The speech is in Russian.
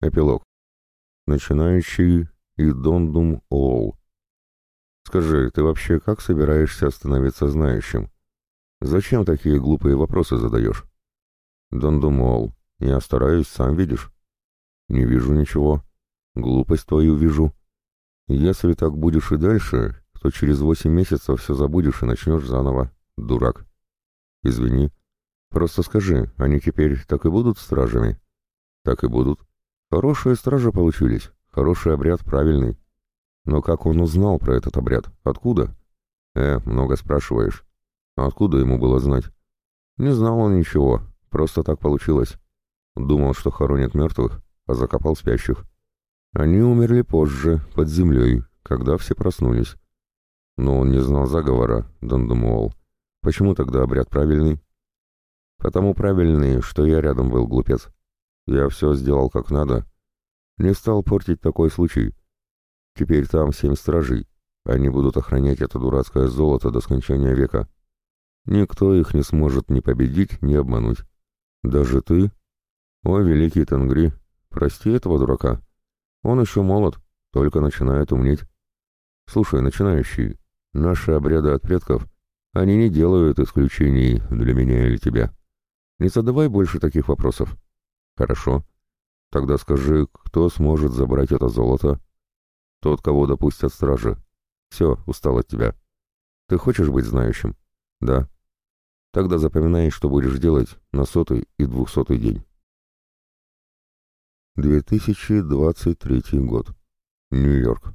Эпилог. Начинающий и дондум ол. Скажи, ты вообще как собираешься становиться знающим? Зачем такие глупые вопросы задаешь? Дондум ол. Я стараюсь, сам видишь. Не вижу ничего. Глупость твою вижу. Если так будешь и дальше, то через восемь месяцев все забудешь и начнешь заново. Дурак. Извини. Просто скажи, они теперь так и будут стражами? Так и будут. Хорошие стражи получились. Хороший обряд, правильный. Но как он узнал про этот обряд? Откуда? Э, много спрашиваешь. Откуда ему было знать? Не знал он ничего, просто так получилось. Думал, что хоронит мертвых, а закопал спящих. Они умерли позже, под землей, когда все проснулись. Но он не знал заговора, Дандумуол. Почему тогда обряд правильный? Потому правильный, что я рядом был, глупец. Я все сделал как надо. Не стал портить такой случай. Теперь там семь стражей. Они будут охранять это дурацкое золото до скончания века. Никто их не сможет ни победить, ни обмануть. Даже ты? О, великий Тенгри, прости этого дурака. Он еще молод, только начинает умнеть. Слушай, начинающий, наши обряды от предков, они не делают исключений для меня или тебя. Не задавай больше таких вопросов. Хорошо. Тогда скажи, кто сможет забрать это золото? Тот, кого допустят стражи. Все, устал от тебя. Ты хочешь быть знающим? Да. Тогда запоминай, что будешь делать на сотый и двухсотый день. 2023 год. Нью-Йорк.